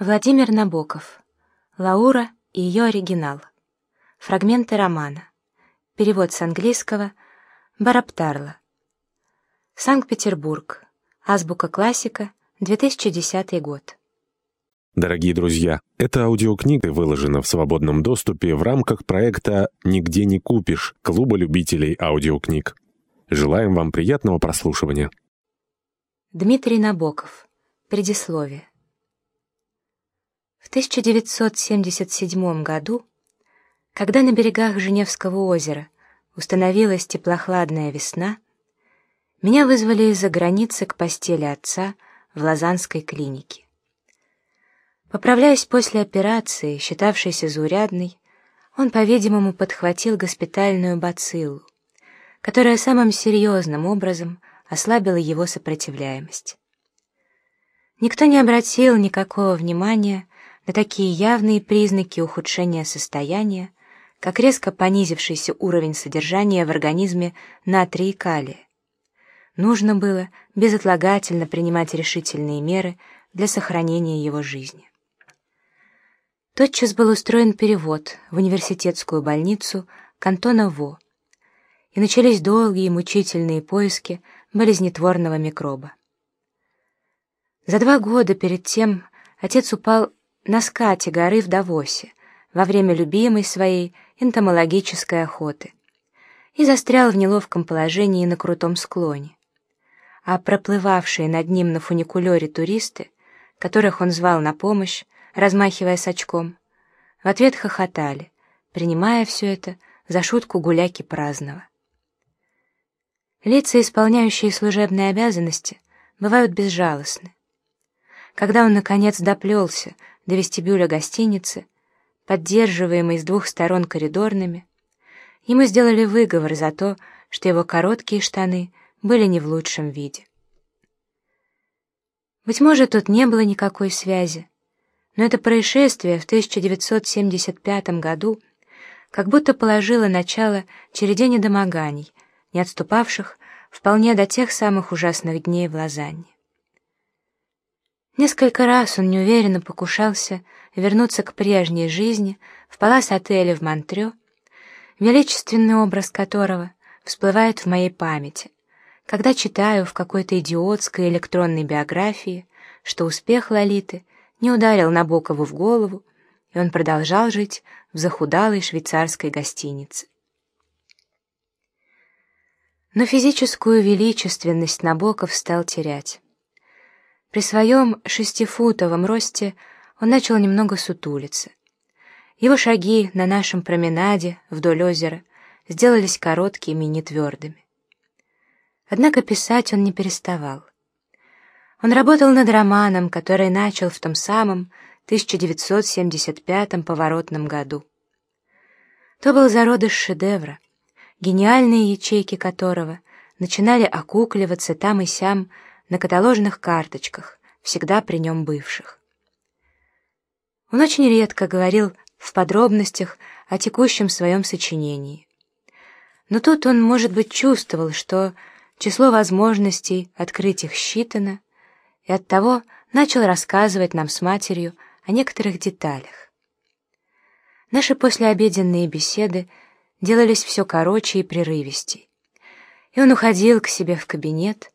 Владимир Набоков. Лаура и ее оригинал. Фрагменты романа. Перевод с английского. Бараптарла. Санкт-Петербург. Азбука классика. 2010 год. Дорогие друзья, эта аудиокнига выложена в свободном доступе в рамках проекта «Нигде не купишь» Клуба любителей аудиокниг. Желаем вам приятного прослушивания. Дмитрий Набоков. Предисловие. В 1977 году, когда на берегах Женевского озера установилась теплохладная весна, меня вызвали из-за границы к постели отца в Лозанской клинике. Поправляясь после операции, считавшейся заурядной, он, по-видимому, подхватил госпитальную бациллу, которая самым серьезным образом ослабила его сопротивляемость. Никто не обратил никакого внимания на такие явные признаки ухудшения состояния, как резко понизившийся уровень содержания в организме натрия и калия. Нужно было безотлагательно принимать решительные меры для сохранения его жизни. Тотчас был устроен перевод в университетскую больницу кантона Во, и начались долгие мучительные поиски болезнетворного микроба. За два года перед тем отец упал на скате горы в Давосе во время любимой своей энтомологической охоты и застрял в неловком положении на крутом склоне. А проплывавшие над ним на фуникулере туристы, которых он звал на помощь, размахивая с очком, в ответ хохотали, принимая все это за шутку гуляки праздного. Лица, исполняющие служебные обязанности, бывают безжалостны. Когда он, наконец, доплелся до вестибюля гостиницы, поддерживаемый с двух сторон коридорными, ему сделали выговор за то, что его короткие штаны были не в лучшем виде. Быть может, тут не было никакой связи, но это происшествие в 1975 году как будто положило начало череде недомоганий, не отступавших вполне до тех самых ужасных дней в Лозанне. Несколько раз он неуверенно покушался вернуться к прежней жизни в палас-отеле в Монтрё, величественный образ которого всплывает в моей памяти, когда читаю в какой-то идиотской электронной биографии, что успех Лолиты не ударил Набокову в голову, и он продолжал жить в захудалой швейцарской гостинице. Но физическую величественность Набоков стал терять. При своем шестифутовом росте он начал немного сутулиться. Его шаги на нашем променаде вдоль озера сделались короткими и нетвердыми. Однако писать он не переставал. Он работал над романом, который начал в том самом 1975 поворотном году. То был зародыш шедевра, гениальные ячейки которого начинали окукливаться там и сям на каталожных карточках, всегда при нем бывших. Он очень редко говорил в подробностях о текущем своем сочинении. Но тут он, может быть, чувствовал, что число возможностей открыть их считано, и оттого начал рассказывать нам с матерью о некоторых деталях. Наши послеобеденные беседы делались все короче и прерывистей, и он уходил к себе в кабинет,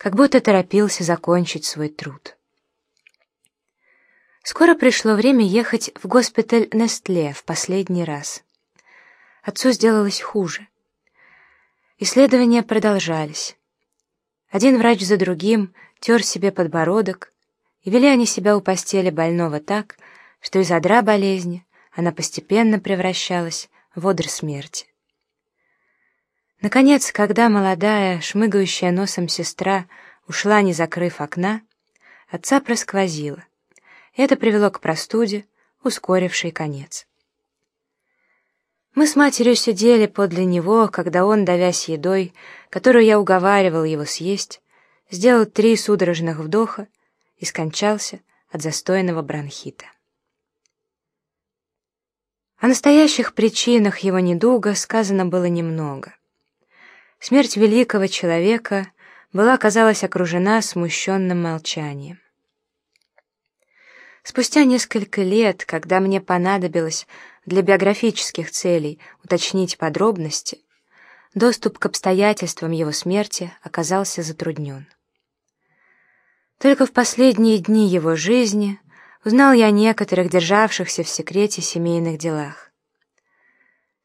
как будто торопился закончить свой труд. Скоро пришло время ехать в госпиталь Нестле в последний раз. Отцу сделалось хуже. Исследования продолжались. Один врач за другим тер себе подбородок, и вели они себя у постели больного так, что из одра болезни она постепенно превращалась в одр смерти. Наконец, когда молодая, шмыгающая носом сестра ушла, не закрыв окна, отца просквозило. Это привело к простуде, ускорившей конец. Мы с матерью сидели подле него, когда он, давясь едой, которую я уговаривал его съесть, сделал три судорожных вдоха и скончался от застойного бронхита. О настоящих причинах его недуга сказано было немного. Смерть великого человека была, казалось, окружена смущенным молчанием. Спустя несколько лет, когда мне понадобилось для биографических целей уточнить подробности, доступ к обстоятельствам его смерти оказался затруднен. Только в последние дни его жизни узнал я о некоторых державшихся в секрете семейных делах.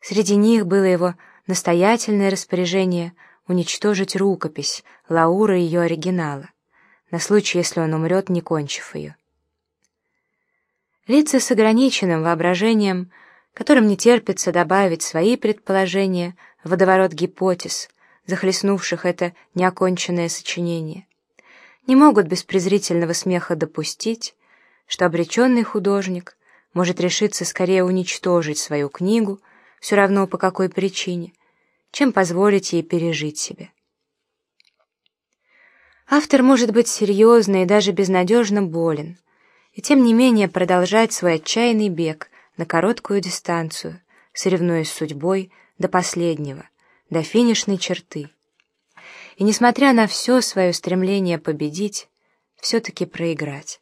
Среди них было его настоятельное распоряжение уничтожить рукопись Лауры и ее оригинала, на случай, если он умрет, не кончив ее. Лица с ограниченным воображением, которым не терпится добавить свои предположения в водоворот гипотез, захлестнувших это неоконченное сочинение, не могут без презрительного смеха допустить, что обреченный художник может решиться скорее уничтожить свою книгу, все равно по какой причине, чем позволить ей пережить себя. Автор может быть серьезно и даже безнадежно болен, и тем не менее продолжать свой отчаянный бег на короткую дистанцию, соревнуясь с судьбой до последнего, до финишной черты. И несмотря на все свое стремление победить, все-таки проиграть.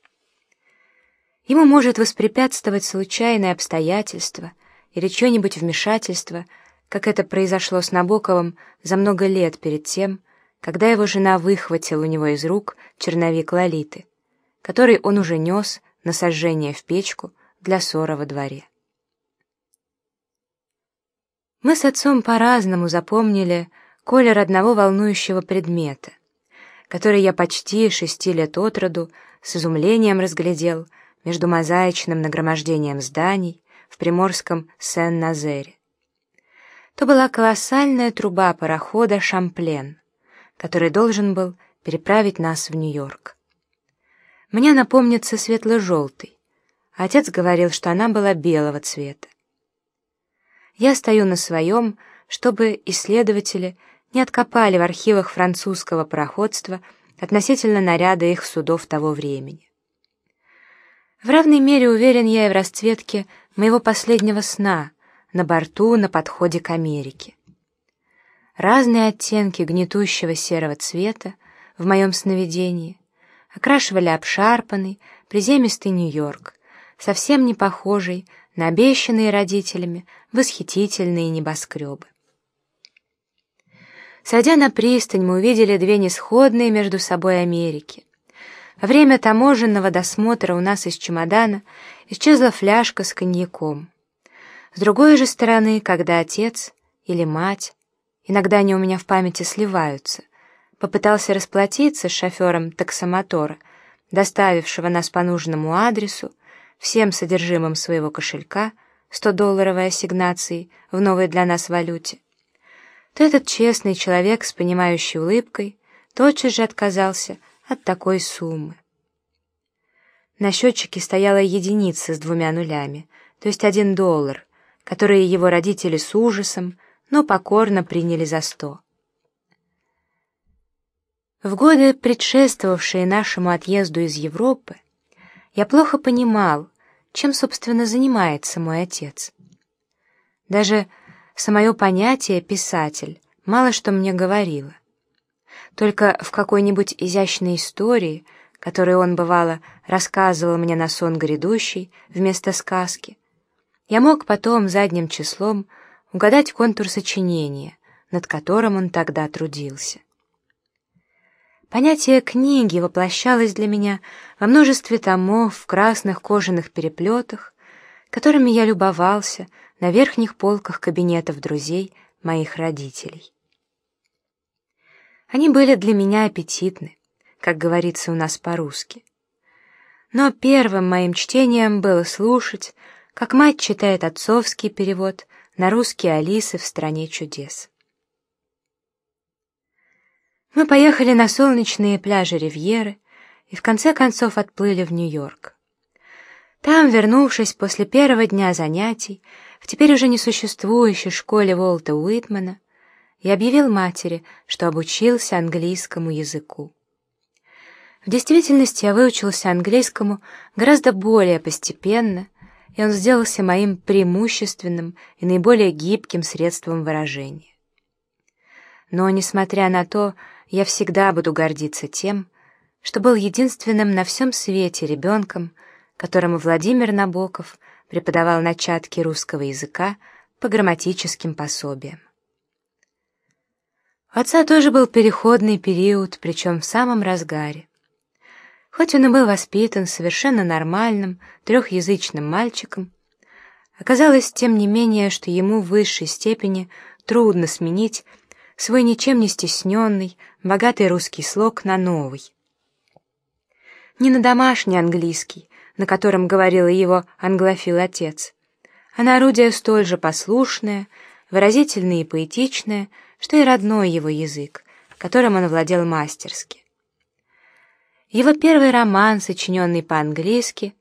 Ему может воспрепятствовать случайное обстоятельство или чье-нибудь вмешательство, как это произошло с Набоковым за много лет перед тем, когда его жена выхватила у него из рук черновик Лолиты, который он уже нес на сожжение в печку для ссора во дворе. Мы с отцом по-разному запомнили колер одного волнующего предмета, который я почти шести лет от роду с изумлением разглядел между мозаичным нагромождением зданий в приморском Сен-Назере. То была колоссальная труба парохода «Шамплен», который должен был переправить нас в Нью-Йорк. Мне напомнится светло-желтый, отец говорил, что она была белого цвета. Я стою на своем, чтобы исследователи не откопали в архивах французского пароходства относительно наряда их судов того времени. В равной мере уверен я и в расцветке моего последнего сна на борту на подходе к Америке. Разные оттенки гнетущего серого цвета в моем сновидении окрашивали обшарпанный, приземистый Нью-Йорк, совсем не похожий на обещанные родителями восхитительные небоскребы. Сойдя на пристань, мы увидели две несходные между собой Америки. Время таможенного досмотра у нас из чемодана исчезла фляжка с коньяком. С другой же стороны, когда отец или мать иногда они у меня в памяти сливаются, попытался расплатиться с шофером таксомотора, доставившего нас по нужному адресу, всем содержимым своего кошелька, 100-долларовой ассигнацией в новой для нас валюте, то этот честный человек с понимающей улыбкой тотчас же отказался от такой суммы. На счетчике стояла единица с двумя нулями, то есть один доллар, которые его родители с ужасом но покорно приняли за сто. В годы, предшествовавшие нашему отъезду из Европы, я плохо понимал, чем, собственно, занимается мой отец. Даже самое понятие «писатель» мало что мне говорило. Только в какой-нибудь изящной истории, которую он, бывало, рассказывал мне на сон грядущий вместо сказки, я мог потом задним числом угадать контур сочинения, над которым он тогда трудился. Понятие книги воплощалось для меня во множестве томов в красных кожаных переплетах, которыми я любовался на верхних полках кабинетов друзей моих родителей. Они были для меня аппетитны, как говорится у нас по-русски. Но первым моим чтением было слушать, как мать читает отцовский перевод на русский Алисы в «Стране чудес». Мы поехали на солнечные пляжи Ривьеры и в конце концов отплыли в Нью-Йорк. Там, вернувшись после первого дня занятий в теперь уже несуществующей школе Волта Уитмана, я объявил матери, что обучился английскому языку. В действительности я выучился английскому гораздо более постепенно и он сделался моим преимущественным и наиболее гибким средством выражения. Но, несмотря на то, я всегда буду гордиться тем, что был единственным на всем свете ребенком, которому Владимир Набоков преподавал начатки русского языка по грамматическим пособиям. У отца тоже был переходный период, причем в самом разгаре. Хоть он и был воспитан совершенно нормальным, трехязычным мальчиком, оказалось, тем не менее, что ему в высшей степени трудно сменить свой ничем не стесненный, богатый русский слог на новый. Не на домашний английский, на котором говорил его англофил отец, а на орудие столь же послушное, выразительное и поэтичное, что и родной его язык, которым он владел мастерски. Его первый роман, сочиненный по-английски,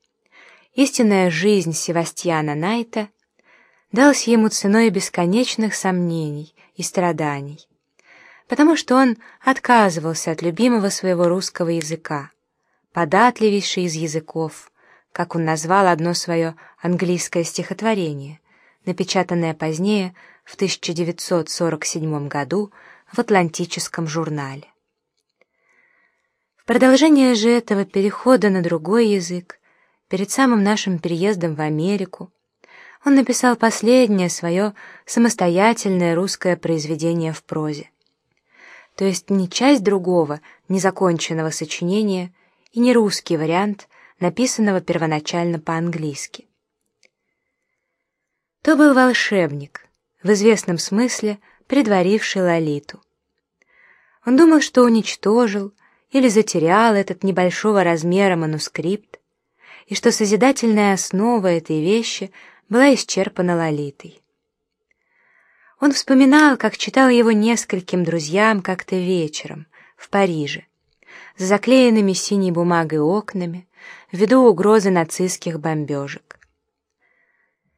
«Истинная жизнь Севастьяна Найта», дался ему ценой бесконечных сомнений и страданий, потому что он отказывался от любимого своего русского языка, податливейший из языков, как он назвал одно свое английское стихотворение, напечатанное позднее в 1947 году в Атлантическом журнале. В продолжение же этого перехода на другой язык, перед самым нашим переездом в Америку, он написал последнее свое самостоятельное русское произведение в прозе. То есть не часть другого, незаконченного сочинения и не русский вариант написанного первоначально по-английски. То был волшебник, в известном смысле предваривший Лолиту. Он думал, что уничтожил или затерял этот небольшого размера манускрипт, и что созидательная основа этой вещи была исчерпана Лолитой. Он вспоминал, как читал его нескольким друзьям как-то вечером в Париже, с заклеенными синей бумагой окнами, ввиду угрозы нацистских бомбежек.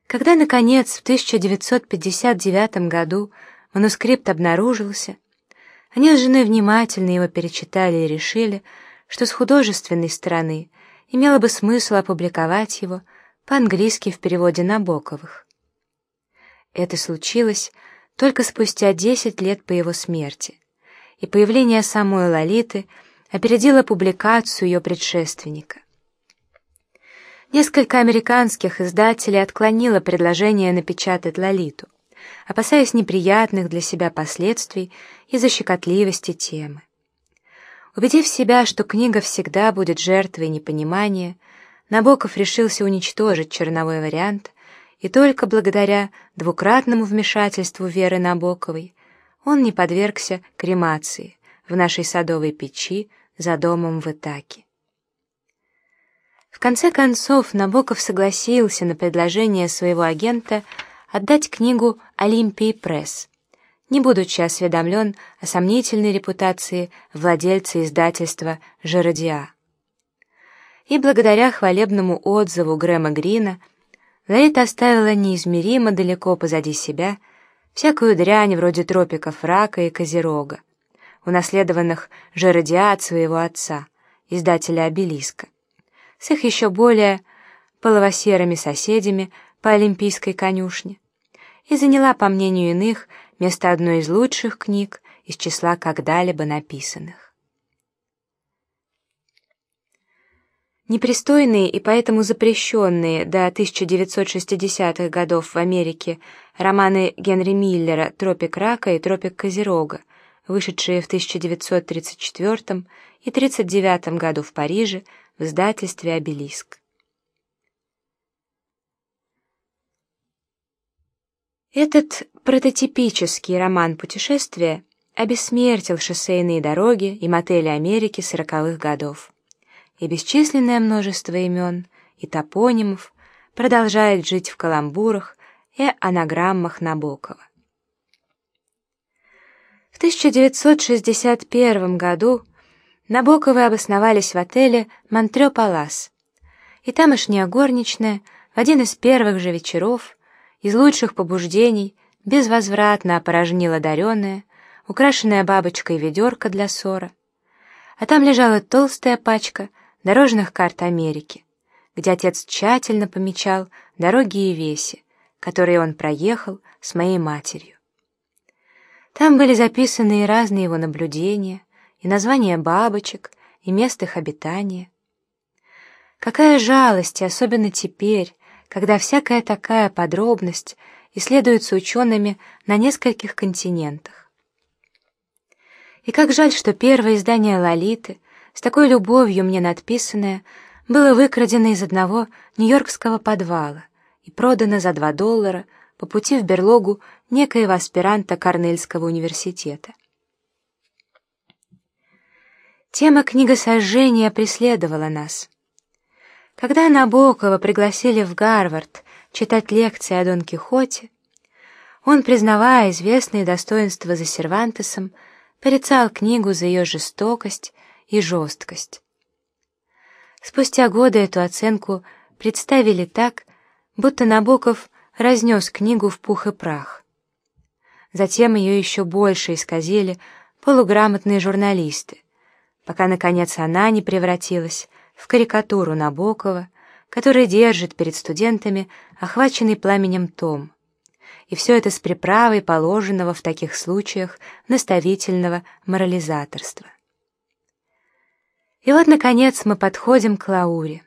Когда, наконец, в 1959 году манускрипт обнаружился, они с женой внимательно его перечитали и решили, что с художественной стороны имело бы смысл опубликовать его по-английски в переводе Набоковых. Это случилось только спустя 10 лет по его смерти, и появление самой Лолиты опередило публикацию ее предшественника. Несколько американских издателей отклонило предложение напечатать «Лолиту», опасаясь неприятных для себя последствий из-за щекотливости темы. Убедив себя, что книга всегда будет жертвой непонимания, Набоков решился уничтожить черновой вариант, и только благодаря двукратному вмешательству Веры Набоковой он не подвергся кремации в нашей садовой печи за домом в Итаке. Конце концов, Набоков согласился на предложение своего агента отдать книгу «Олимпии Пресс», не будучи осведомлен о сомнительной репутации владельца издательства «Жеродиа». И благодаря хвалебному отзыву Грэма Грина Ларит оставила неизмеримо далеко позади себя всякую дрянь вроде тропиков рака и козерога, унаследованных Жеродиа от своего отца, издателя «Обелиска» с их еще более половосерыми соседями по Олимпийской конюшне, и заняла, по мнению иных, место одной из лучших книг из числа когда-либо написанных. Непристойные и поэтому запрещенные до 1960-х годов в Америке романы Генри Миллера «Тропик рака» и «Тропик козерога», вышедшие в 1934 и 1939 году в Париже, в издательстве «Обелиск». Этот прототипический роман путешествия обессмертил шоссейные дороги и мотели Америки сороковых годов, и бесчисленное множество имен и топонимов продолжает жить в каламбурах и анаграммах Набокова. В 1961 году Набоковы обосновались в отеле «Монтрё Палас», и тамошняя горничная в один из первых же вечеров из лучших побуждений безвозвратно опорожнила дареное, украшенное бабочкой ведерко для ссора, а там лежала толстая пачка дорожных карт Америки, где отец тщательно помечал дороги и веси, которые он проехал с моей матерью. Там были записаны и разные его наблюдения, и названия бабочек, и мест их обитания. Какая жалость, и особенно теперь, когда всякая такая подробность исследуется учеными на нескольких континентах. И как жаль, что первое издание «Лолиты», с такой любовью мне надписанное, было выкрадено из одного нью-йоркского подвала и продано за два доллара по пути в берлогу некоего аспиранта Корнельского университета. Тема книгосожжения преследовала нас. Когда Набокова пригласили в Гарвард читать лекции о Дон Кихоте, он, признавая известные достоинства за Сервантесом, порицал книгу за ее жестокость и жесткость. Спустя годы эту оценку представили так, будто Набоков разнес книгу в пух и прах. Затем ее еще больше исказили полуграмотные журналисты, пока, наконец, она не превратилась в карикатуру Набокова, который держит перед студентами охваченный пламенем том. И все это с приправой положенного в таких случаях наставительного морализаторства. И вот, наконец, мы подходим к Лауре,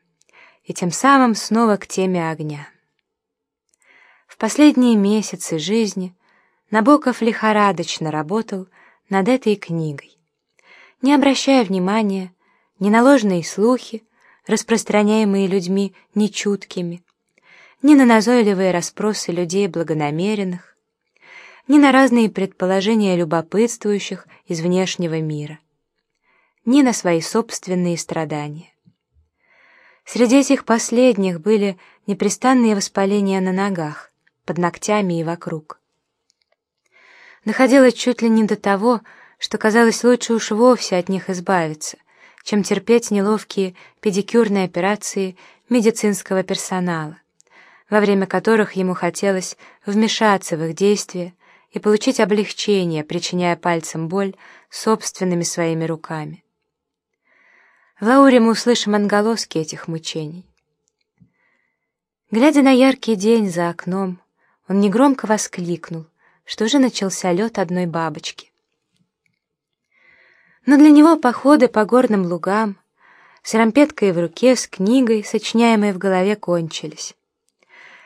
и тем самым снова к теме огня. В последние месяцы жизни Набоков лихорадочно работал над этой книгой, не обращая внимания ни на ложные слухи, распространяемые людьми нечуткими, ни на назойливые расспросы людей благонамеренных, ни на разные предположения любопытствующих из внешнего мира, ни на свои собственные страдания. Среди этих последних были непрестанные воспаления на ногах, под ногтями и вокруг. Доходило чуть ли не до того, что казалось лучше уж вовсе от них избавиться, чем терпеть неловкие педикюрные операции медицинского персонала, во время которых ему хотелось вмешаться в их действия и получить облегчение, причиняя пальцем боль собственными своими руками. В Лауре мы услышим отголоски этих мучений. Глядя на яркий день за окном, он негромко воскликнул, что уже начался лед одной бабочки. Но для него походы по горным лугам с рампеткой в руке, с книгой, сочиняемой в голове, кончились.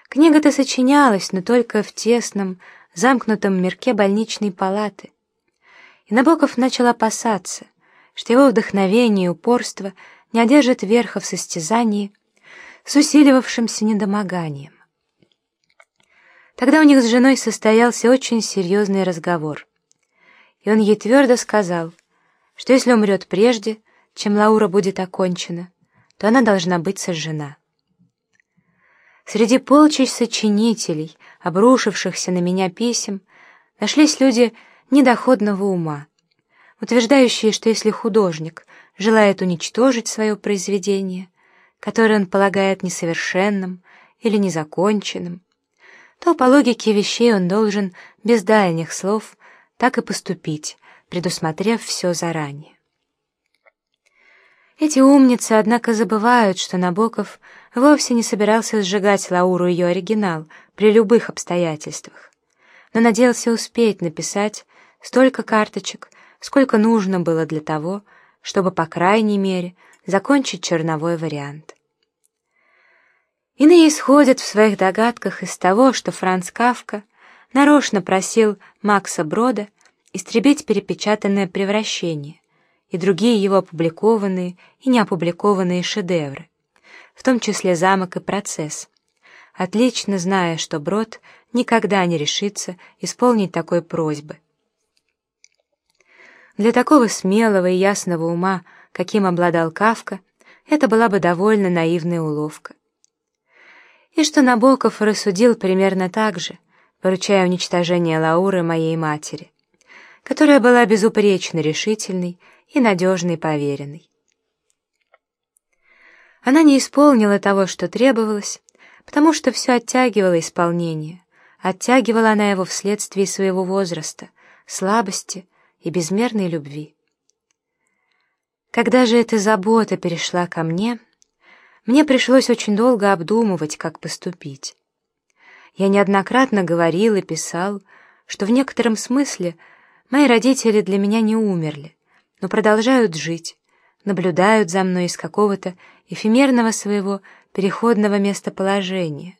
Книга-то сочинялась, но только в тесном, замкнутом мирке больничной палаты. И Набоков начал опасаться, что его вдохновение и упорство не одержат верха в состязании с усиливавшимся недомоганием. Тогда у них с женой состоялся очень серьезный разговор, и он ей твердо сказал, что если умрет прежде, чем Лаура будет окончена, то она должна быть сожжена. Среди полчищ сочинителей, обрушившихся на меня писем, нашлись люди недоходного ума, утверждающие, что если художник желает уничтожить свое произведение, которое он полагает несовершенным или незаконченным, то по логике вещей он должен без дальних слов так и поступить, предусмотрев все заранее. Эти умницы, однако, забывают, что Набоков вовсе не собирался сжигать Лауру ее оригинал при любых обстоятельствах, но надеялся успеть написать столько карточек, сколько нужно было для того, чтобы, по крайней мере, закончить черновой вариант. Иные исходят в своих догадках из того, что Франц Кавка нарочно просил Макса Брода истребить перепечатанное «Превращение» и другие его опубликованные и неопубликованные шедевры, в том числе «Замок» и «Процесс», отлично зная, что Брод никогда не решится исполнить такой просьбы. Для такого смелого и ясного ума, каким обладал Кавка, это была бы довольно наивная уловка. И что Набоков рассудил примерно так же, поручая уничтожение Лауры моей матери которая была безупречно решительной и надежной поверенной. Она не исполнила того, что требовалось, потому что все оттягивало исполнение, оттягивала она его вследствие своего возраста, слабости и безмерной любви. Когда же эта забота перешла ко мне, мне пришлось очень долго обдумывать, как поступить. Я неоднократно говорил и писал, что в некотором смысле Мои родители для меня не умерли, но продолжают жить, наблюдают за мной из какого-то эфемерного своего переходного местоположения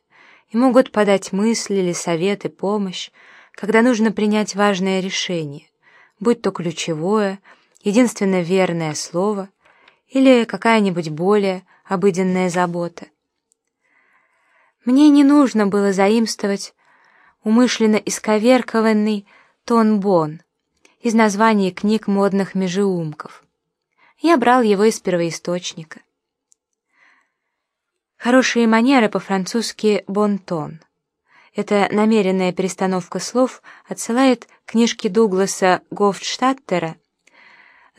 и могут подать мысли или советы, помощь, когда нужно принять важное решение, будь то ключевое, единственно верное слово или какая-нибудь более обыденная забота. Мне не нужно было заимствовать умышленно исковеркованный тон-бон из названий книг модных межеумков. Я брал его из первоисточника. Хорошие манеры по-французски «бон-тон». Эта намеренная перестановка слов отсылает к книжке Дугласа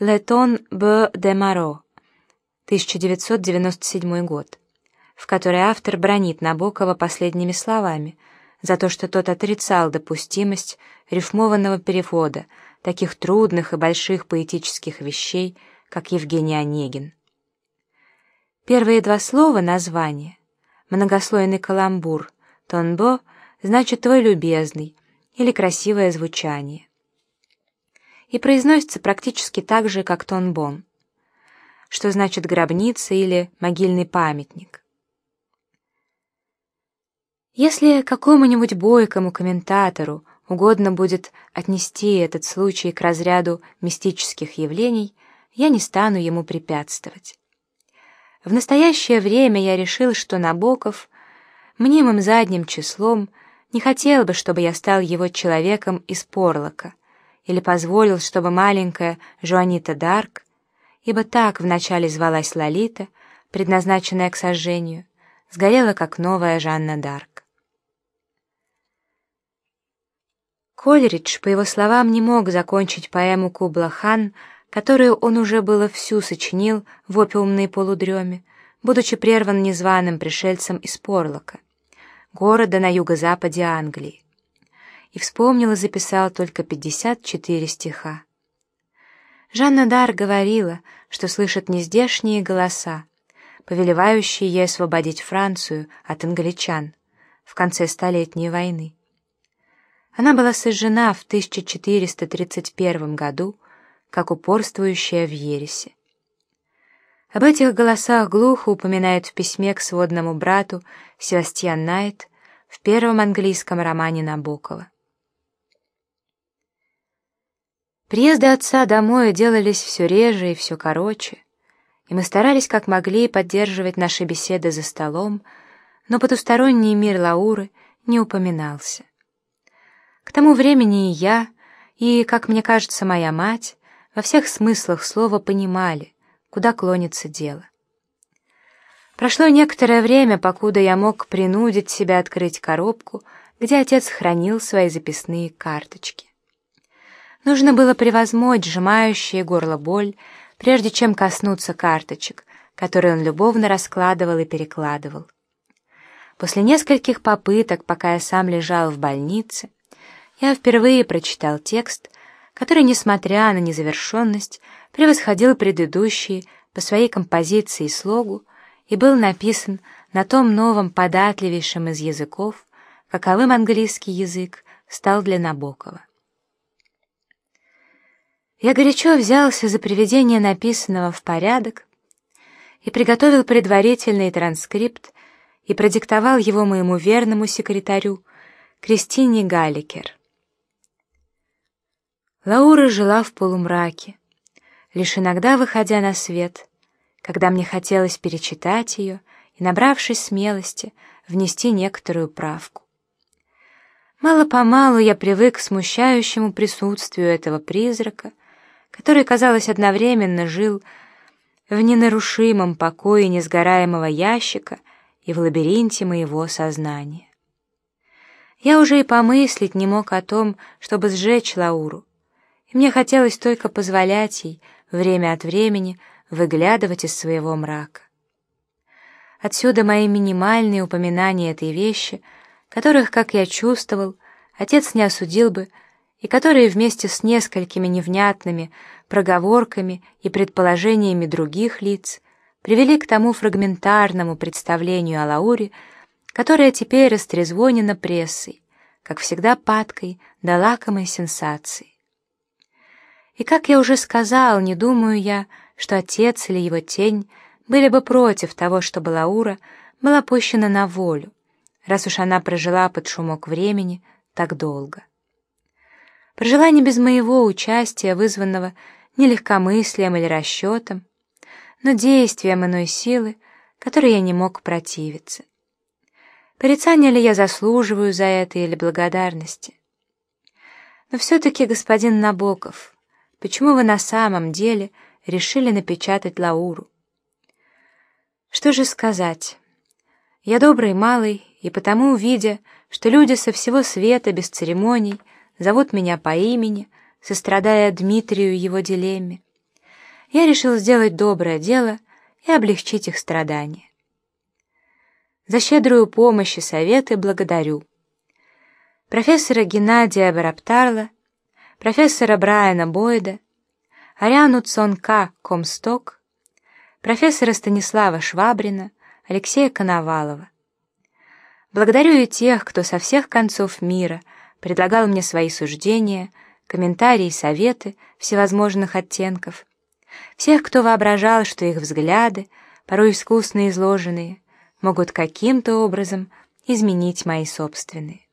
«Le ton be de Maro» 1997 год, в которой автор бронит Набокова последними словами за то, что тот отрицал допустимость рифмованного перевода таких трудных и больших поэтических вещей, как Евгений Онегин. Первые два слова названия, многослойный каламбур, тонбо, значит «твой любезный» или «красивое звучание». И произносится практически так же, как тонбон, что значит «гробница» или «могильный памятник». Если какому-нибудь бойкому комментатору угодно будет отнести этот случай к разряду мистических явлений, я не стану ему препятствовать. В настоящее время я решил, что Набоков мнимым задним числом не хотел бы, чтобы я стал его человеком из Порлока или позволил, чтобы маленькая Жуанита Дарк, ибо так вначале звалась Лолита, предназначенная к сожжению, сгорела как новая Жанна Дарк. Кольридж, по его словам, не мог закончить поэму Кубла-хан которую он уже было всю сочинил в опиумной полудреме, будучи прерван незваным пришельцем из Порлока, города на юго-западе Англии, и вспомнил и записал только 54 стиха. Жанна Дар говорила, что слышит нездешние голоса, повелевающие ей освободить Францию от англичан в конце Столетней войны. Она была сожжена в 1431 году как упорствующая в ересе. Об этих голосах глухо упоминает в письме к сводному брату Севастьян Найт в первом английском романе Набокова. Приезды отца домой делались все реже и все короче, и мы старались как могли поддерживать наши беседы за столом, но потусторонний мир Лауры не упоминался. К тому времени и я, и, как мне кажется, моя мать, во всех смыслах слова понимали, куда клонится дело. Прошло некоторое время, покуда я мог принудить себя открыть коробку, где отец хранил свои записные карточки. Нужно было превозмочь сжимающее горло боль, прежде чем коснуться карточек, которые он любовно раскладывал и перекладывал. После нескольких попыток, пока я сам лежал в больнице, я впервые прочитал текст, который, несмотря на незавершенность, превосходил предыдущие по своей композиции и слогу и был написан на том новом податливейшем из языков, каковым английский язык стал для Набокова. Я горячо взялся за приведение написанного в порядок и приготовил предварительный транскрипт и продиктовал его моему верному секретарю Кристине Галликер. Лаура жила в полумраке, лишь иногда выходя на свет, когда мне хотелось перечитать ее и, набравшись смелости, внести некоторую правку. Мало-помалу я привык к смущающему присутствию этого призрака, который, казалось, одновременно жил в ненарушимом покое несгораемого ящика и в лабиринте моего сознания. Я уже и помыслить не мог о том, чтобы сжечь Лауру, мне хотелось только позволять ей время от времени выглядывать из своего мрака. Отсюда мои минимальные упоминания этой вещи, которых, как я чувствовал, отец не осудил бы, и которые вместе с несколькими невнятными проговорками и предположениями других лиц привели к тому фрагментарному представлению о Лауре, которое теперь растрезвонено прессой, как всегда падкой до лакомой сенсации. И, как я уже сказал, не думаю я, что отец или его тень были бы против того, чтобы Лаура была пущена на волю, раз уж она прожила под шумок времени так долго. Прожила не без моего участия, вызванного не легкомыслием или расчетом, но действием иной силы, которой я не мог противиться. Порицания ли я заслуживаю за это или благодарности? Но все-таки, господин Набоков, почему вы на самом деле решили напечатать Лауру? Что же сказать? Я добрый малый, и потому, увидя, что люди со всего света без церемоний зовут меня по имени, сострадая Дмитрию его дилемме, я решил сделать доброе дело и облегчить их страдания. За щедрую помощь и советы благодарю. Профессора Геннадия Бараптарла, профессора Брайана Бойда, Ариану Цонка Комсток, профессора Станислава Швабрина, Алексея Коновалова. Благодарю и тех, кто со всех концов мира предлагал мне свои суждения, комментарии и советы всевозможных оттенков, всех, кто воображал, что их взгляды, порой искусно изложенные, могут каким-то образом изменить мои собственные.